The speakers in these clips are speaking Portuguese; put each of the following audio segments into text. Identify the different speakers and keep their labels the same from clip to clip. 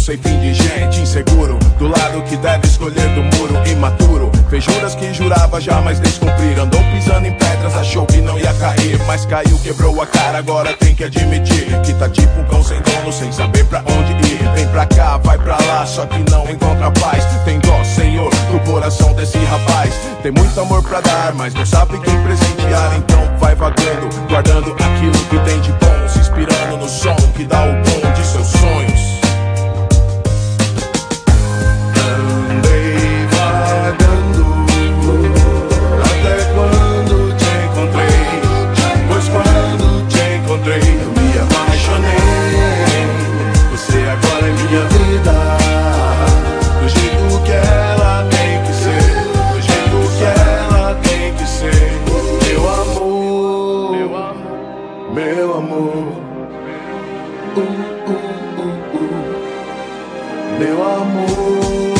Speaker 1: sem fim de gente inseguro. Do lado que deve escolher do muro, imaturo. Fez juras que jurava jamais descumprir. Andou pisando em pedras, achou que não ia cair. Mas caiu, quebrou a cara, agora tem que admitir. Que tá tipo um cão sem dono, sem saber pra onde ir. Vem pra cá, vai pra lá, só que não encontra paz. Tem dó, Senhor, do coração desse rapaz. Tem muito amor pra dar, mas não sabe quem presentear. Então vai vagando, guardando Meu amor.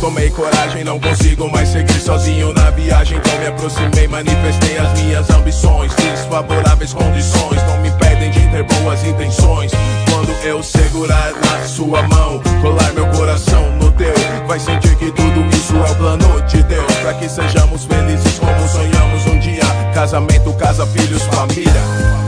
Speaker 1: Tomei coragem, não consigo mais seguir sozinho na viagem. Então me aproximei, manifestei as minhas ambições. Desfavoráveis condições não me impedem de ter boas intenções. Quando eu segurar na sua mão, colar meu coração no teu, vai sentir que tudo isso é o plano de Deus. Pra que sejamos felizes como sonhamos um dia. Casamento, casa, filhos, família.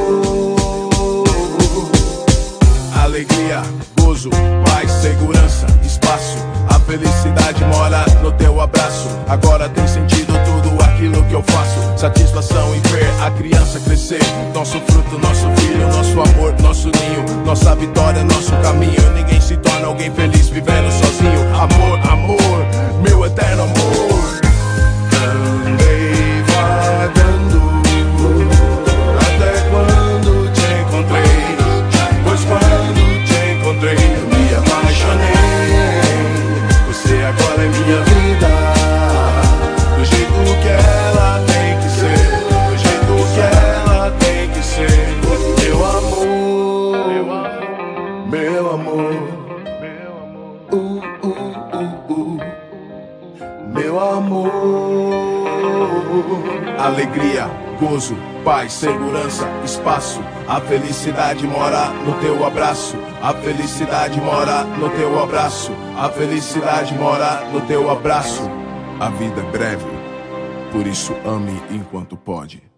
Speaker 1: Alegria, gozo, paz, segurança, espaço. A felicidade mora no teu abraço. Agora tem sentido tudo aquilo que eu faço. Satisfação em ver a criança crescer. Nosso fruto, nosso filho, nosso amor, nosso ninho. Nossa vitória, nosso caminho. Ninguém amor. Alegria, gozo, paz, segurança, espaço. A felicidade mora no teu abraço. A felicidade mora no teu abraço. A felicidade mora no teu abraço. A vida é breve, por isso ame enquanto pode.